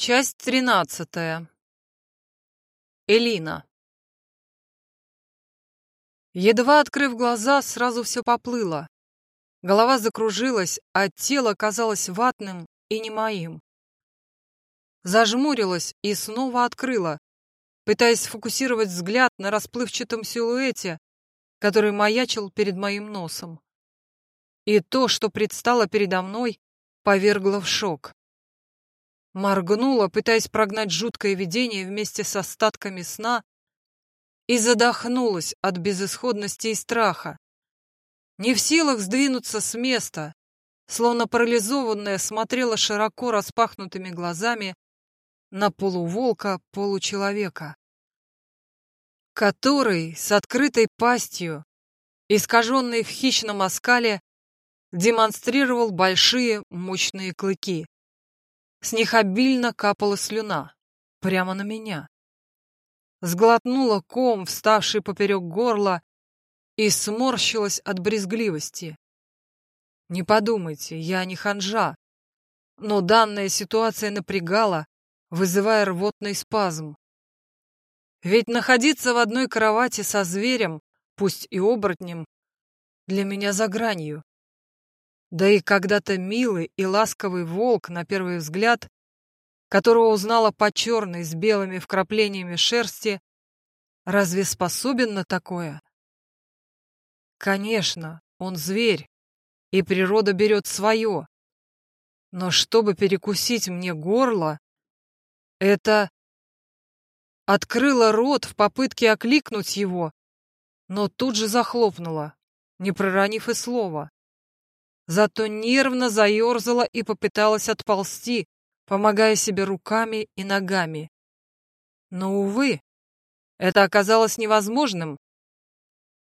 Часть тринадцатая. Элина. Едва открыв глаза, сразу все поплыло. Голова закружилась, а тело казалось ватным и не моим. Зажмурилась и снова открыла, пытаясь сфокусировать взгляд на расплывчатом силуэте, который маячил перед моим носом. И то, что предстало передо мной, повергло в шок. Моргнула, пытаясь прогнать жуткое видение вместе с остатками сна, и задохнулась от безысходности и страха. Не в силах сдвинуться с места, словно парализованная смотрела широко распахнутыми глазами на полуволка-получеловека, который с открытой пастью, искаженной в хищном оскале, демонстрировал большие мощные клыки. С них обильно капала слюна. Прямо на меня. Сглотнула ком, вставший поперек горла, и сморщилась от брезгливости. Не подумайте, я не ханжа. Но данная ситуация напрягала, вызывая рвотный спазм. Ведь находиться в одной кровати со зверем, пусть и оборотнем, для меня за гранью. Да и когда-то милый и ласковый волк, на первый взгляд, которого узнала по черной с белыми вкраплениями шерсти, разве способен на такое? Конечно, он зверь, и природа берет свое. Но чтобы перекусить мне горло, это... Открыла рот в попытке окликнуть его, но тут же захлопнула, не проронив и слова зато нервно заерзала и попыталась отползти, помогая себе руками и ногами. Но, увы, это оказалось невозможным.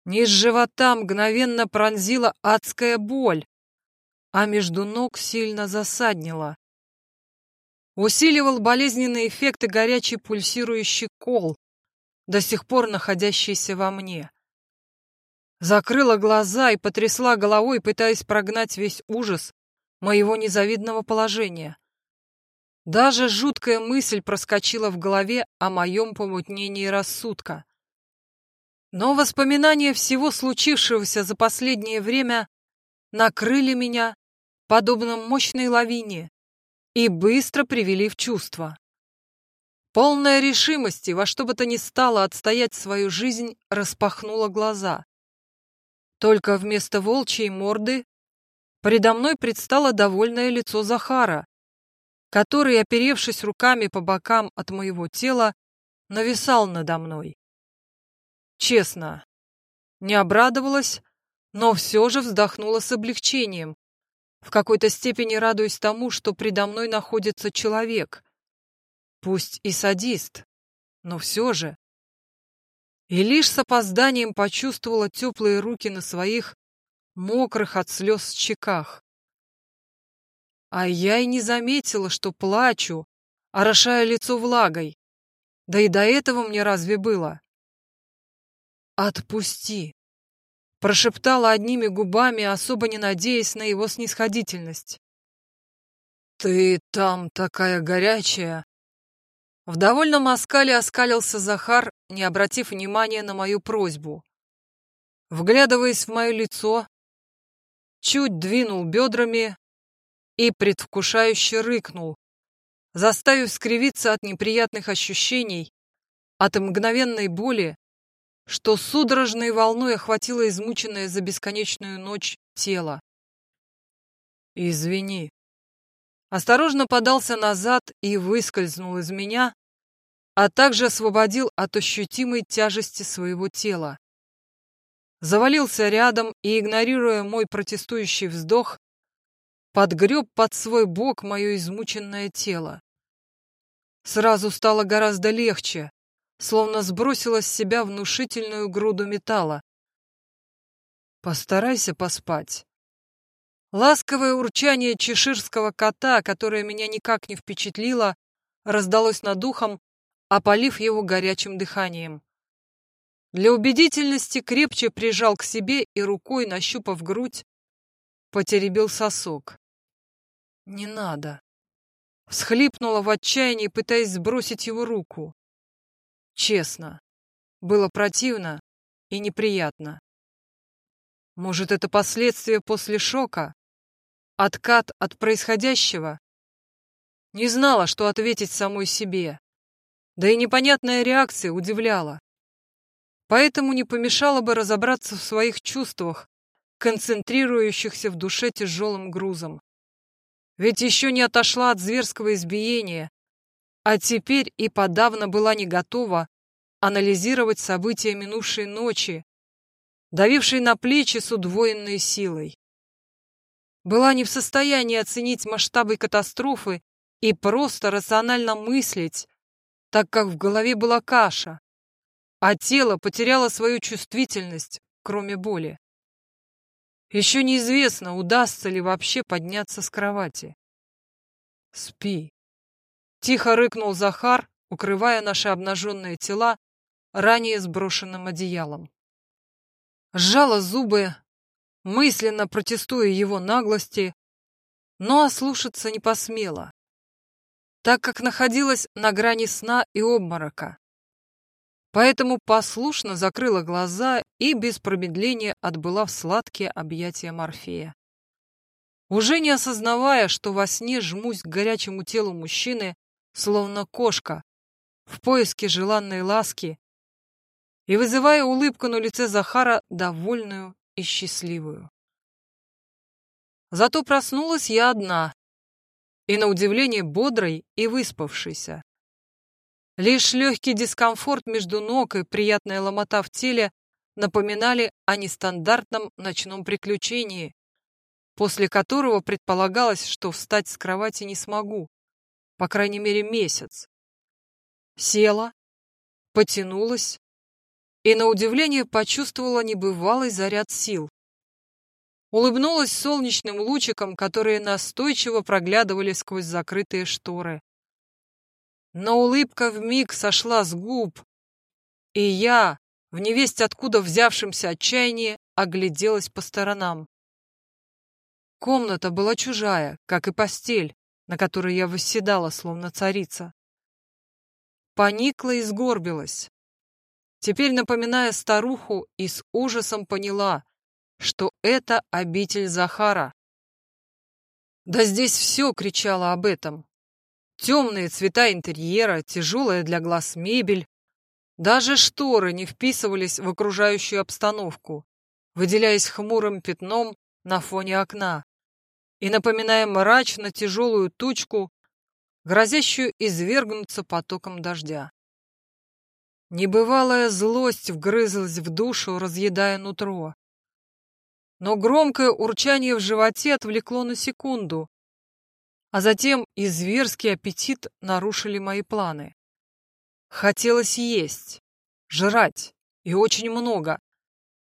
Низ живота мгновенно пронзила адская боль, а между ног сильно засаднила. Усиливал болезненные эффекты горячий пульсирующий кол, до сих пор находящийся во мне. Закрыла глаза и потрясла головой, пытаясь прогнать весь ужас моего незавидного положения. Даже жуткая мысль проскочила в голове о моем помутнении рассудка. Но воспоминания всего случившегося за последнее время накрыли меня, подобно мощной лавине, и быстро привели в чувство. Полная решимости во что бы то ни стало отстоять свою жизнь распахнула глаза. Только вместо волчьей морды предо мной предстало довольное лицо Захара, который, оперевшись руками по бокам от моего тела, нависал надо мной. Честно, не обрадовалась, но все же вздохнула с облегчением, в какой-то степени радуясь тому, что предо мной находится человек. Пусть и садист, но все же и лишь с опозданием почувствовала теплые руки на своих мокрых от слез щеках. А я и не заметила, что плачу, орошая лицо влагой. Да и до этого мне разве было? «Отпусти!» — прошептала одними губами, особо не надеясь на его снисходительность. «Ты там такая горячая!» В довольном оскале оскалился Захар, не обратив внимания на мою просьбу. Вглядываясь в мое лицо, чуть двинул бедрами и предвкушающе рыкнул, заставив скривиться от неприятных ощущений, от мгновенной боли, что судорожной волной охватило измученное за бесконечную ночь тело. «Извини», осторожно подался назад и выскользнул из меня, а также освободил от ощутимой тяжести своего тела. Завалился рядом и, игнорируя мой протестующий вздох, подгреб под свой бок мое измученное тело. Сразу стало гораздо легче, словно сбросила с себя внушительную груду металла. Постарайся поспать. Ласковое урчание чеширского кота, которое меня никак не впечатлило, раздалось над ухом, опалив его горячим дыханием. Для убедительности крепче прижал к себе и рукой, нащупав грудь, потеребил сосок. «Не надо». Всхлипнула в отчаянии, пытаясь сбросить его руку. Честно, было противно и неприятно. Может, это последствия после шока? Откат от происходящего? Не знала, что ответить самой себе. Да и непонятная реакция удивляла. Поэтому не помешало бы разобраться в своих чувствах, концентрирующихся в душе тяжелым грузом. Ведь еще не отошла от зверского избиения, а теперь и подавно была не готова анализировать события минувшей ночи, давившей на плечи с удвоенной силой. Была не в состоянии оценить масштабы катастрофы и просто рационально мыслить, так как в голове была каша, а тело потеряло свою чувствительность, кроме боли. Еще неизвестно, удастся ли вообще подняться с кровати. «Спи», — тихо рыкнул Захар, укрывая наши обнаженные тела ранее сброшенным одеялом. Сжала зубы, мысленно протестуя его наглости, но ослушаться не посмела, так как находилась на грани сна и обморока. Поэтому послушно закрыла глаза и без промедления отбыла в сладкие объятия Морфея. Уже не осознавая, что во сне жмусь к горячему телу мужчины, словно кошка, в поиске желанной ласки, и вызывая улыбку на лице Захара, довольную и счастливую. Зато проснулась я одна, и на удивление бодрой и выспавшейся. Лишь легкий дискомфорт между ног и приятная ломота в теле напоминали о нестандартном ночном приключении, после которого предполагалось, что встать с кровати не смогу, по крайней мере месяц. Села, потянулась и, на удивление, почувствовала небывалый заряд сил. Улыбнулась солнечным лучиком, которые настойчиво проглядывали сквозь закрытые шторы но улыбка вмиг сошла с губ, и я, в невесть откуда взявшемся отчаянии, огляделась по сторонам. Комната была чужая, как и постель, на которой я восседала, словно царица. Поникла и сгорбилась. Теперь, напоминая старуху, и с ужасом поняла, что это обитель Захара. Да здесь все кричало об этом. Темные цвета интерьера, тяжелая для глаз мебель. Даже шторы не вписывались в окружающую обстановку, выделяясь хмурым пятном на фоне окна и напоминая мрачно тяжелую тучку, грозящую извергнуться потоком дождя. Небывалая злость вгрызлась в душу, разъедая нутро. Но громкое урчание в животе отвлекло на секунду, а затем и зверский аппетит нарушили мои планы. Хотелось есть, жрать, и очень много.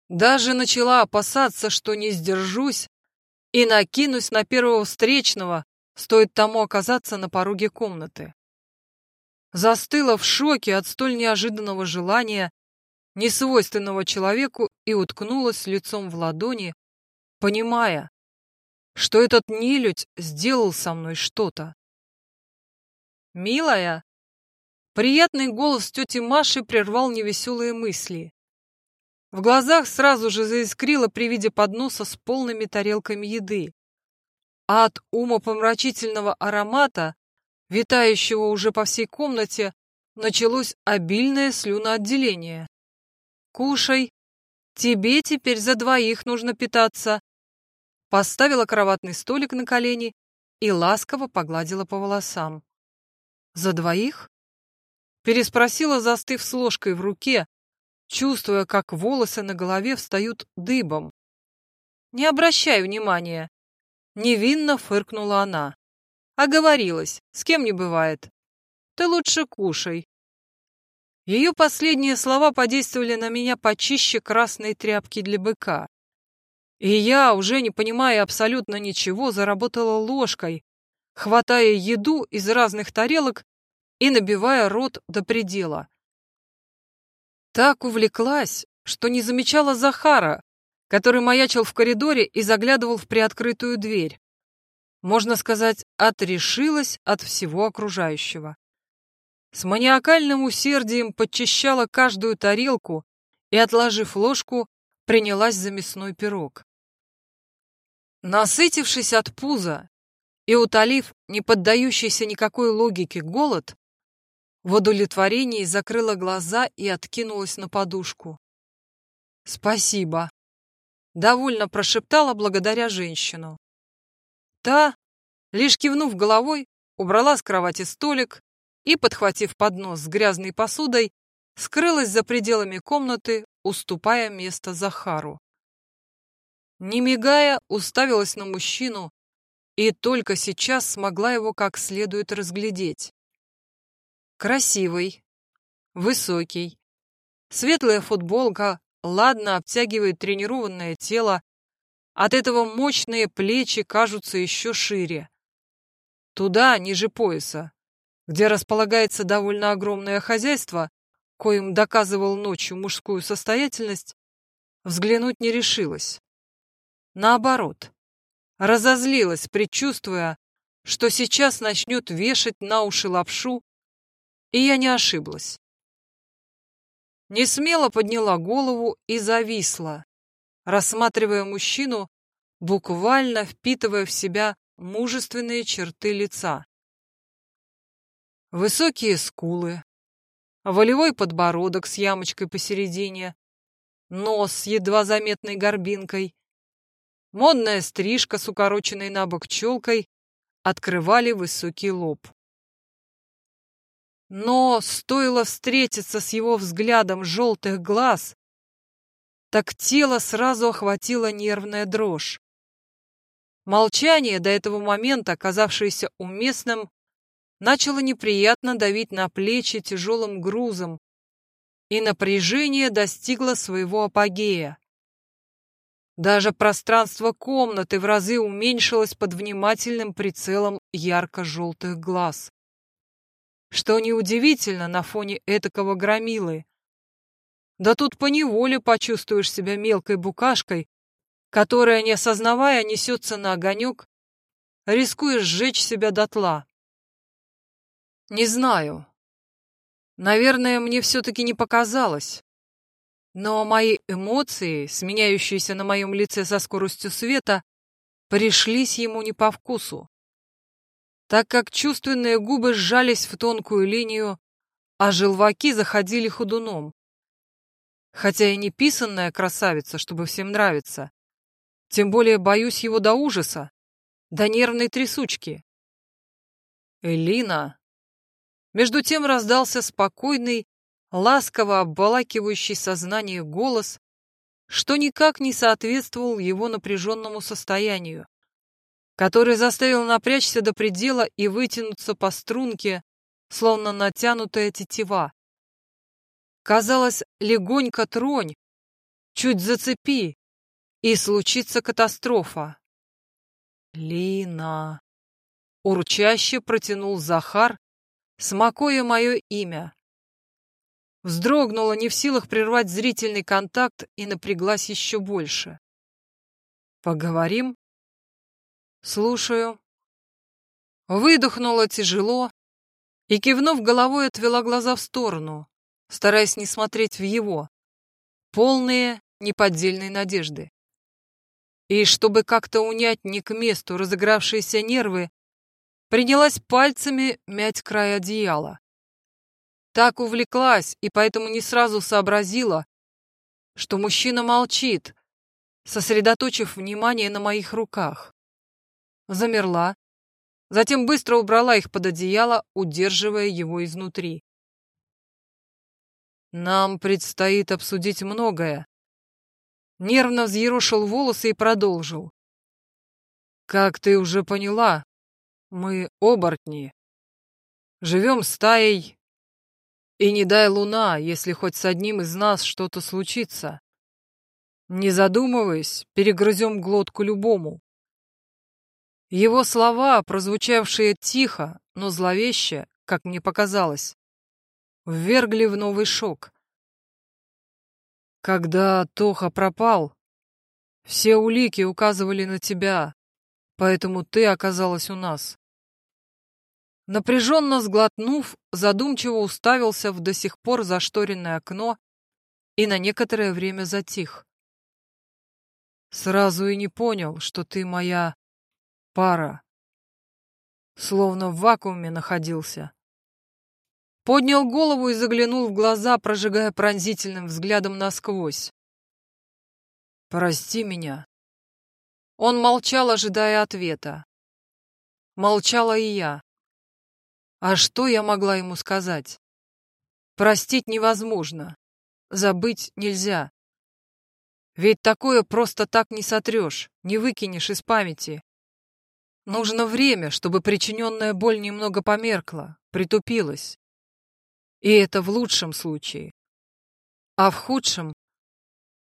Даже начала опасаться, что не сдержусь и накинусь на первого встречного, стоит тому оказаться на пороге комнаты. Застыла в шоке от столь неожиданного желания, несвойственного человеку, и уткнулась лицом в ладони, понимая, что этот нелюдь сделал со мной что-то. «Милая!» Приятный голос тети Маши прервал невеселые мысли. В глазах сразу же заискрило при виде подноса с полными тарелками еды. А от умопомрачительного аромата, витающего уже по всей комнате, началось обильное слюноотделение. «Кушай. Тебе теперь за двоих нужно питаться поставила кроватный столик на колени и ласково погладила по волосам. «За двоих?» Переспросила, застыв с ложкой в руке, чувствуя, как волосы на голове встают дыбом. «Не обращай внимания!» Невинно фыркнула она. Оговорилась, с кем не бывает. Ты лучше кушай. Ее последние слова подействовали на меня почище красной тряпки для быка. И я, уже не понимая абсолютно ничего, заработала ложкой, хватая еду из разных тарелок и набивая рот до предела. Так увлеклась, что не замечала Захара, который маячил в коридоре и заглядывал в приоткрытую дверь. Можно сказать, отрешилась от всего окружающего. С маниакальным усердием подчищала каждую тарелку и, отложив ложку, принялась за мясной пирог. Насытившись от пуза и утолив не поддающийся никакой логике голод, в удовлетворении закрыла глаза и откинулась на подушку. «Спасибо», — довольно прошептала благодаря женщину. Та, лишь кивнув головой, убрала с кровати столик и, подхватив поднос с грязной посудой, скрылась за пределами комнаты, уступая место Захару. Не мигая, уставилась на мужчину и только сейчас смогла его как следует разглядеть. Красивый, высокий, светлая футболка ладно обтягивает тренированное тело, от этого мощные плечи кажутся еще шире. Туда, ниже пояса, где располагается довольно огромное хозяйство, коим доказывал ночью мужскую состоятельность, взглянуть не решилась. Наоборот, разозлилась, предчувствуя, что сейчас начнет вешать на уши лапшу, и я не ошиблась. Не смело подняла голову и зависла, рассматривая мужчину, буквально впитывая в себя мужественные черты лица. Высокие скулы, волевой подбородок с ямочкой посередине, нос с едва заметной горбинкой, модная стрижка с укороченной на бок челкой открывали высокий лоб. Но стоило встретиться с его взглядом желтых глаз, так тело сразу охватила нервная дрожь. Молчание, до этого момента оказавшееся уместным, начало неприятно давить на плечи тяжелым грузом, и напряжение достигло своего апогея. Даже пространство комнаты в разы уменьшилось под внимательным прицелом ярко-желтых глаз. Что неудивительно на фоне этакого громилы. Да тут поневоле почувствуешь себя мелкой букашкой, которая, не осознавая, несется на огонек, рискуешь сжечь себя дотла. Не знаю. Наверное, мне все-таки не показалось. Но мои эмоции, сменяющиеся на моем лице со скоростью света, пришлись ему не по вкусу. Так как чувственные губы сжались в тонкую линию, а желваки заходили ходуном хотя и не писанная красавица, чтобы всем нравиться. Тем более боюсь его до ужаса, до нервной трясучки. Элина. Между тем раздался спокойный, ласково обволакивающий сознание голос, что никак не соответствовал его напряженному состоянию, который заставил напрячься до предела и вытянуться по струнке, словно натянутая тетива. Казалось, легонько тронь, чуть зацепи, и случится катастрофа. Лина. Урчаще протянул Захар, смакуя мое имя. Вздрогнула, не в силах прервать зрительный контакт, и напряглась еще больше. «Поговорим?» «Слушаю». Выдохнула тяжело и, кивнув головой, отвела глаза в сторону стараясь не смотреть в его, полные неподдельной надежды. И чтобы как-то унять не к месту разыгравшиеся нервы, принялась пальцами мять край одеяла. Так увлеклась и поэтому не сразу сообразила, что мужчина молчит, сосредоточив внимание на моих руках. Замерла, затем быстро убрала их под одеяло, удерживая его изнутри. Нам предстоит обсудить многое. Нервно взъерошил волосы и продолжил. Как ты уже поняла, мы оборотни. Живем стаей, и не дай луна, если хоть с одним из нас что-то случится. Не задумываясь, перегрызем глотку любому. Его слова, прозвучавшие тихо, но зловеще, как мне показалось, ввергли в новый шок. Когда Тоха пропал, все улики указывали на тебя, поэтому ты оказалась у нас. Напряженно сглотнув, задумчиво уставился в до сих пор зашторенное окно и на некоторое время затих. Сразу и не понял, что ты моя пара. Словно в вакууме находился. Поднял голову и заглянул в глаза, прожигая пронзительным взглядом насквозь. «Прости меня». Он молчал, ожидая ответа. Молчала и я. А что я могла ему сказать? Простить невозможно. Забыть нельзя. Ведь такое просто так не сотрешь, не выкинешь из памяти. Нужно время, чтобы причиненная боль немного померкла, притупилась. И это в лучшем случае. А в худшем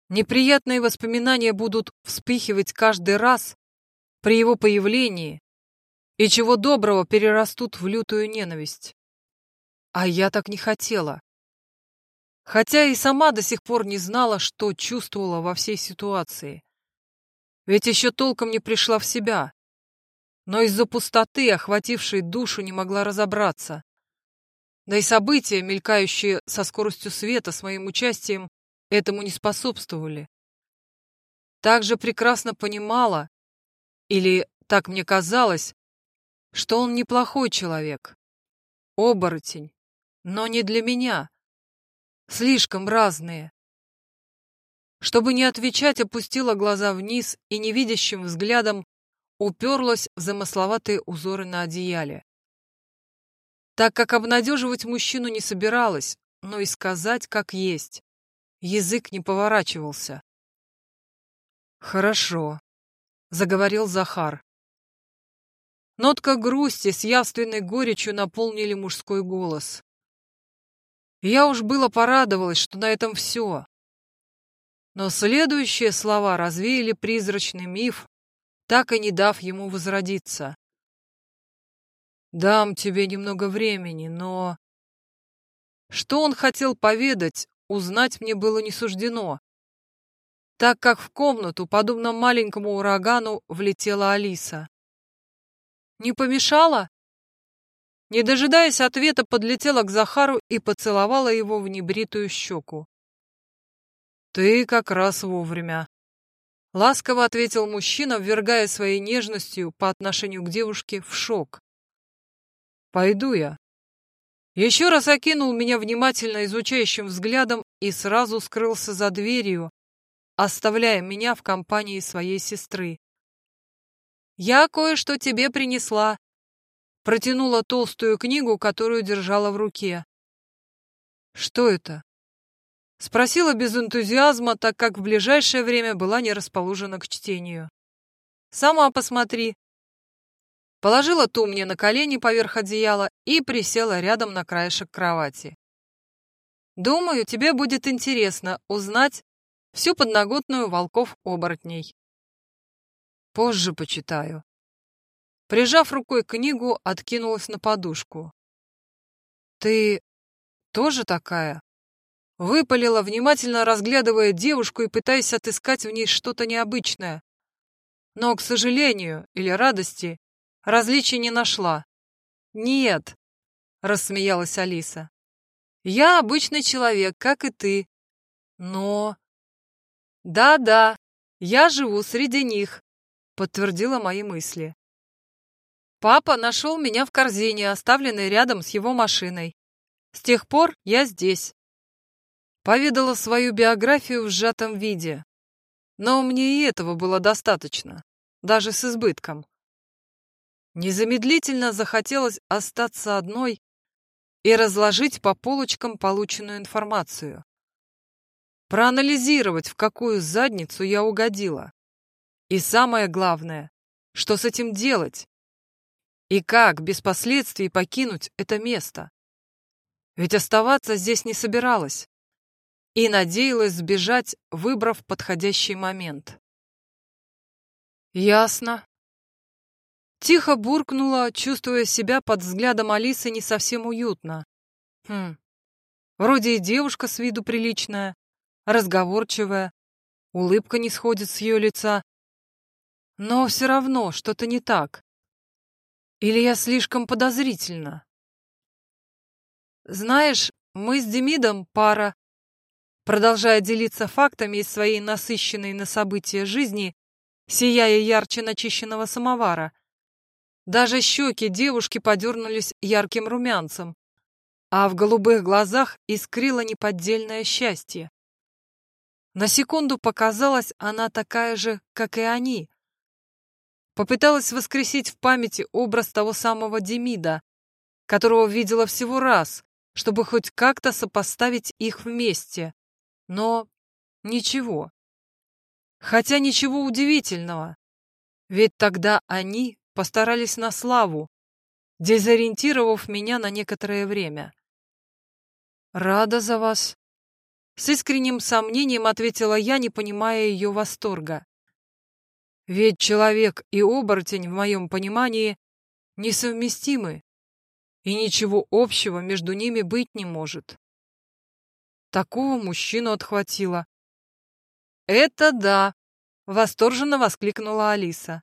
неприятные воспоминания будут вспыхивать каждый раз при его появлении и чего доброго перерастут в лютую ненависть. А я так не хотела. Хотя и сама до сих пор не знала, что чувствовала во всей ситуации. Ведь еще толком не пришла в себя. Но из-за пустоты, охватившей душу, не могла разобраться. Да и события, мелькающие со скоростью света с моим участием, этому не способствовали. Также прекрасно понимала, или так мне казалось, что он неплохой человек. Оборотень. Но не для меня. Слишком разные. Чтобы не отвечать, опустила глаза вниз и невидящим взглядом уперлась в замысловатые узоры на одеяле. Так как обнадеживать мужчину не собиралась, но и сказать как есть. Язык не поворачивался. «Хорошо», — заговорил Захар. Нотка грусти с явственной горечью наполнили мужской голос. Я уж было порадовалась, что на этом все. Но следующие слова развеяли призрачный миф, так и не дав ему возродиться. «Дам тебе немного времени, но...» Что он хотел поведать, узнать мне было не суждено, так как в комнату, подобно маленькому урагану, влетела Алиса. Не помешала? Не дожидаясь ответа, подлетела к Захару и поцеловала его в небритую щеку. «Ты как раз вовремя», — ласково ответил мужчина, ввергая своей нежностью по отношению к девушке в шок. «Пойду я». Еще раз окинул меня внимательно изучающим взглядом и сразу скрылся за дверью, оставляя меня в компании своей сестры. «Я кое-что тебе принесла», — протянула толстую книгу, которую держала в руке. «Что это?» — спросила без энтузиазма, так как в ближайшее время была не расположена к чтению. «Сама посмотри». Положила ту мне на колени поверх одеяла и присела рядом на краешек кровати. «Думаю, тебе будет интересно узнать всю подноготную волков-оборотней. Позже почитаю. Прижав рукой книгу, откинулась на подушку. «Ты тоже такая?» Выпалила, внимательно разглядывая девушку и пытаясь отыскать в ней что-то необычное. Но, к сожалению, или радости, различий не нашла. «Нет», — рассмеялась Алиса. «Я обычный человек, как и ты. Но...» «Да-да, я живу среди них, подтвердила мои мысли. Папа нашел меня в корзине, оставленной рядом с его машиной. С тех пор я здесь. Поведала свою биографию в сжатом виде. Но мне и этого было достаточно, даже с избытком. Незамедлительно захотелось остаться одной и разложить по полочкам полученную информацию. Проанализировать, в какую задницу я угодила. И самое главное, что с этим делать? И как без последствий покинуть это место? Ведь оставаться здесь не собиралась и надеялась сбежать, выбрав подходящий момент. Ясно. Тихо буркнула, чувствуя себя под взглядом Алисы не совсем уютно. Хм, вроде и девушка с виду приличная, разговорчивая, улыбка не сходит с ее лица, но все равно что-то не так. Или я слишком подозрительна? Знаешь, мы с Демидом пара. Продолжая делиться фактами из своей насыщенной на события жизни, сияя ярче начищенного самовара. Даже щеки девушки подернулись ярким румянцем, а в голубых глазах искрило неподдельное счастье. На секунду показалось, она такая же, как и они. Попыталась воскресить в памяти образ того самого Демида, которого видела всего раз, чтобы хоть как-то сопоставить их вместе. Но ничего. Хотя ничего удивительного. Ведь тогда они постарались на славу, дезориентировав меня на некоторое время. «Рада за вас», — с искренним сомнением ответила я, не понимая ее восторга. «Ведь человек и оборотень, в моем понимании, несовместимы, и ничего общего между ними быть не может». Такого мужчину отхватило. «Это да!» — восторженно воскликнула Алиса.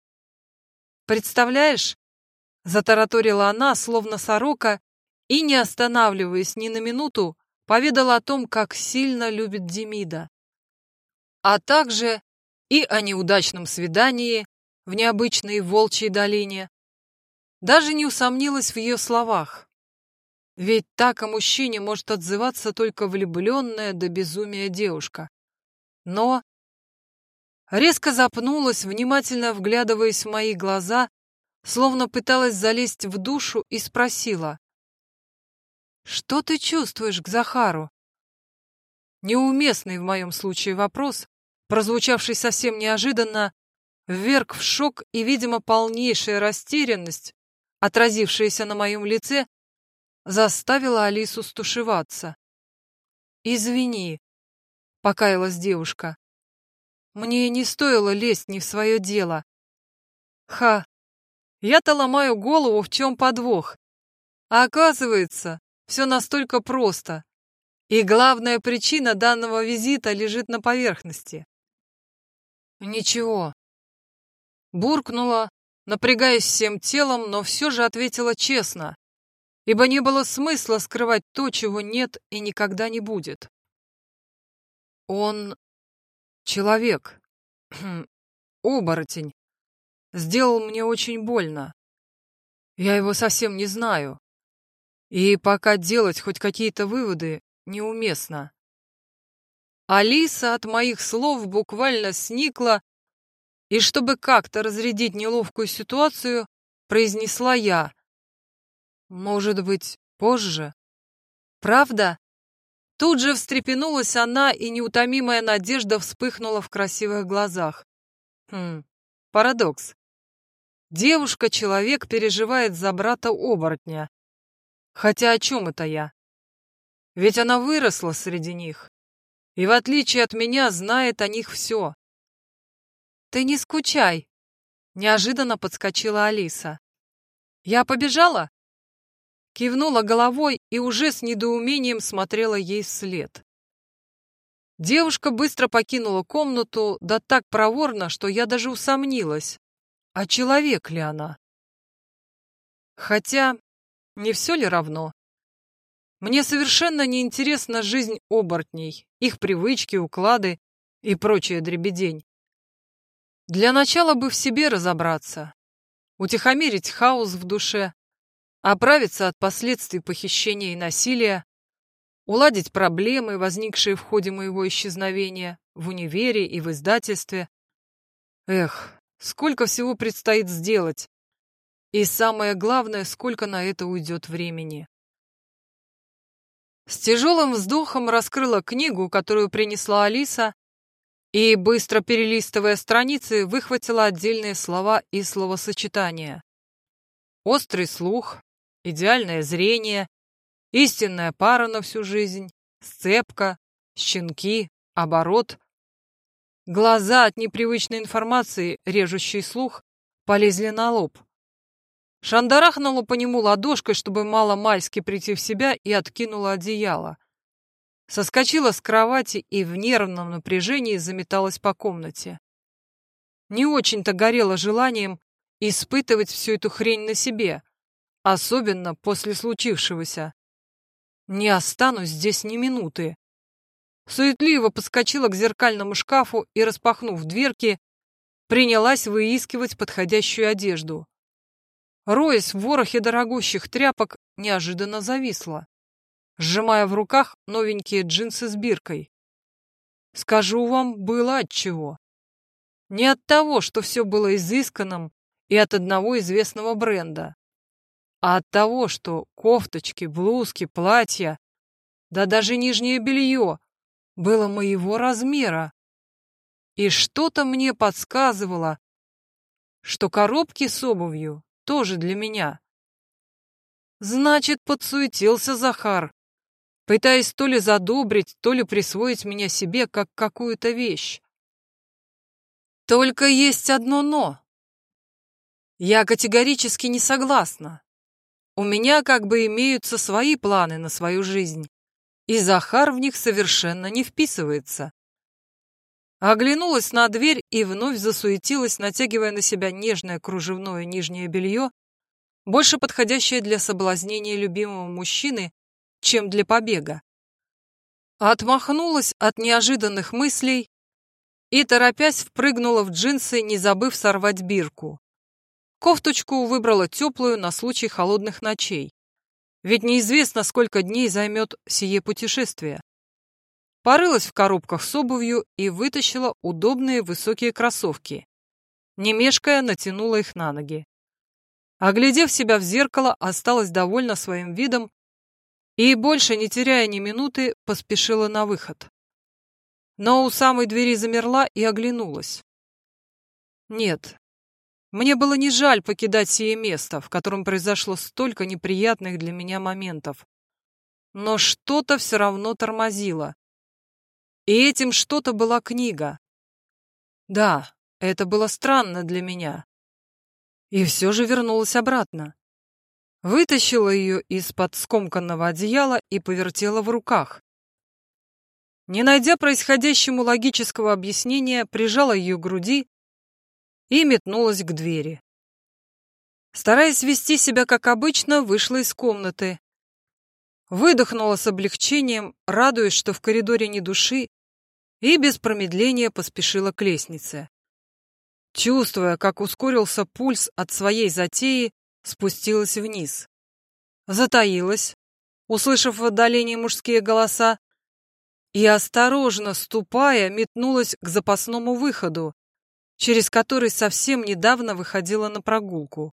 «Представляешь?» — затараторила она, словно сорока, и, не останавливаясь ни на минуту, поведала о том, как сильно любит Демида. А также и о неудачном свидании в необычной волчьей долине. Даже не усомнилась в ее словах. Ведь так о мужчине может отзываться только влюбленная до безумия девушка. Но резко запнулась, внимательно вглядываясь в мои глаза, словно пыталась залезть в душу и спросила. «Что ты чувствуешь к Захару?» Неуместный в моем случае вопрос, прозвучавший совсем неожиданно, вверг в шок и, видимо, полнейшая растерянность, отразившаяся на моем лице, заставила Алису стушеваться. «Извини», — покаялась девушка. «Мне не стоило лезть не в свое дело. Ха, я-то ломаю голову, в чем подвох. А оказывается, все настолько просто. И главная причина данного визита лежит на поверхности. Ничего. Буркнула, напрягаясь всем телом, но все же ответила честно ибо не было смысла скрывать то, чего нет и никогда не будет. Он человек, оборотень, сделал мне очень больно. Я его совсем не знаю. И пока делать хоть какие-то выводы неуместно. Алиса от моих слов буквально сникла, и чтобы как-то разрядить неловкую ситуацию, произнесла я — может быть, позже? Правда? Тут же встрепенулась она, и неутомимая надежда вспыхнула в красивых глазах. Хм, парадокс. Девушка-человек переживает за брата-оборотня. Хотя о чем это я? Ведь она выросла среди них. И в отличие от меня знает о них все. «Ты не скучай», — неожиданно подскочила Алиса. «Я побежала?» кивнула головой и уже с недоумением смотрела ей вслед. Девушка быстро покинула комнату, да так проворно, что я даже усомнилась, а человек ли она? Хотя, не все ли равно? Мне совершенно не интересна жизнь оборотней, их привычки, уклады и прочая дребедень. Для начала бы в себе разобраться, утихомирить хаос в душе, оправиться от последствий похищения и насилия, уладить проблемы, возникшие в ходе моего исчезновения в универе и в издательстве. Эх, сколько всего предстоит сделать. И самое главное, сколько на это уйдет времени. С тяжелым вздохом раскрыла книгу, которую принесла Алиса, и, быстро перелистывая страницы, выхватила отдельные слова и словосочетания. Острый слух, идеальное зрение, истинная пара на всю жизнь, сцепка, щенки, оборот. Глаза от непривычной информации, режущий слух, полезли на лоб. Шандарахнула по нему ладошкой, чтобы мало-мальски прийти в себя, и откинула одеяло. Соскочила с кровати и в нервном напряжении заметалась по комнате. Не очень-то горела желанием испытывать всю эту хрень на себе — Особенно после случившегося. Не останусь здесь ни минуты. Суетливо подскочила к зеркальному шкафу и, распахнув дверки, принялась выискивать подходящую одежду. Роясь в ворохе дорогущих тряпок, неожиданно зависла, сжимая в руках новенькие джинсы с биркой. Скажу вам, было отчего. Не от того, что все было изысканным и от одного известного бренда, а от того, что кофточки, блузки, платья, да даже нижнее белье было моего размера. И что-то мне подсказывало, что коробки с обувью тоже для меня. Значит, подсуетился Захар, пытаясь то ли задобрить, то ли присвоить меня себе как какую-то вещь. Только есть одно «но». Я категорически не согласна. У меня как бы имеются свои планы на свою жизнь, и Захар в них совершенно не вписывается. Оглянулась на дверь и вновь засуетилась, натягивая на себя нежное кружевное нижнее белье, больше подходящее для соблазнения любимого мужчины, чем для побега. Отмахнулась от неожиданных мыслей и, торопясь, впрыгнула в джинсы, не забыв сорвать бирку. Кофточку выбрала теплую на случай холодных ночей. Ведь неизвестно, сколько дней займет сие путешествие. Порылась в коробках с обувью и вытащила удобные высокие кроссовки. Не мешкая, натянула их на ноги. Оглядев себя в зеркало, осталась довольна своим видом и, больше не теряя ни минуты, поспешила на выход. Но у самой двери замерла и оглянулась. Нет, мне было не жаль покидать сие место, в котором произошло столько неприятных для меня моментов. Но что-то все равно тормозило. И этим что-то была книга. Да, это было странно для меня. И все же вернулась обратно. Вытащила ее из-под скомканного одеяла и повертела в руках. Не найдя происходящему логического объяснения, прижала ее к груди и метнулась к двери. Стараясь вести себя как обычно, вышла из комнаты. Выдохнула с облегчением, радуясь, что в коридоре ни души, и без промедления поспешила к лестнице. Чувствуя, как ускорился пульс от своей затеи, спустилась вниз. Затаилась, услышав в отдалении мужские голоса, и, осторожно ступая, метнулась к запасному выходу, через который совсем недавно выходила на прогулку.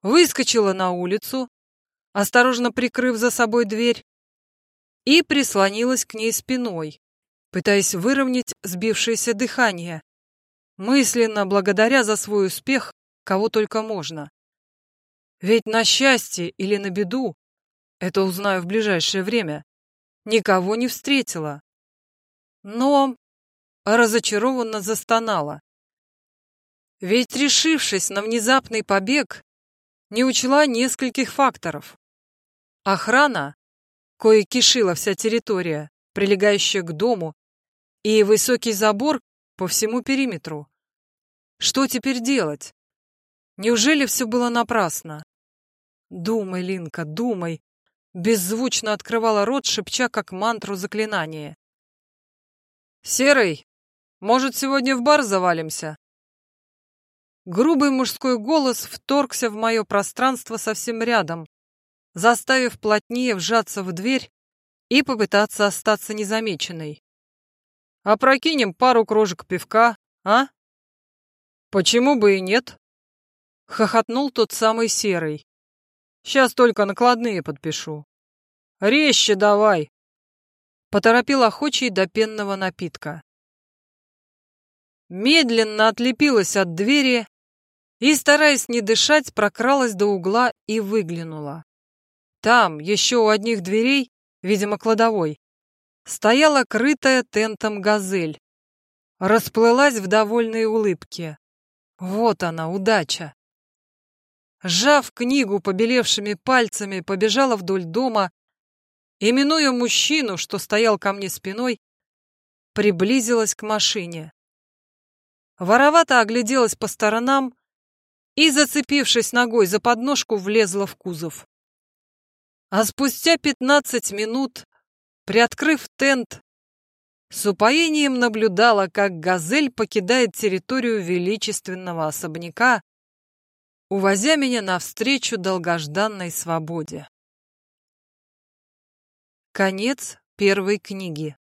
Выскочила на улицу, осторожно прикрыв за собой дверь, и прислонилась к ней спиной, пытаясь выровнять сбившееся дыхание, мысленно благодаря за свой успех кого только можно. Ведь на счастье или на беду, это узнаю в ближайшее время, никого не встретила. Но разочарованно застонала. Ведь, решившись на внезапный побег, не учла нескольких факторов. Охрана, кое кишила вся территория, прилегающая к дому, и высокий забор по всему периметру. Что теперь делать? Неужели все было напрасно? Думай, Линка, думай. Беззвучно открывала рот, шепча как мантру заклинания. «Серый, может, сегодня в бар завалимся?» Грубый мужской голос вторгся в мое пространство совсем рядом, заставив плотнее вжаться в дверь и попытаться остаться незамеченной. «Опрокинем пару кружек пивка, а?» «Почему бы и нет?» — хохотнул тот самый серый. «Сейчас только накладные подпишу». «Резче давай!» — поторопил охочий до пенного напитка медленно отлепилась от двери и, стараясь не дышать, прокралась до угла и выглянула. Там, еще у одних дверей, видимо, кладовой, стояла крытая тентом газель. Расплылась в довольной улыбке. Вот она, удача. Сжав книгу побелевшими пальцами, побежала вдоль дома и, минуя мужчину, что стоял ко мне спиной, приблизилась к машине воровато огляделась по сторонам и, зацепившись ногой за подножку, влезла в кузов. А спустя пятнадцать минут, приоткрыв тент, с упоением наблюдала, как газель покидает территорию величественного особняка, увозя меня навстречу долгожданной свободе. Конец первой книги.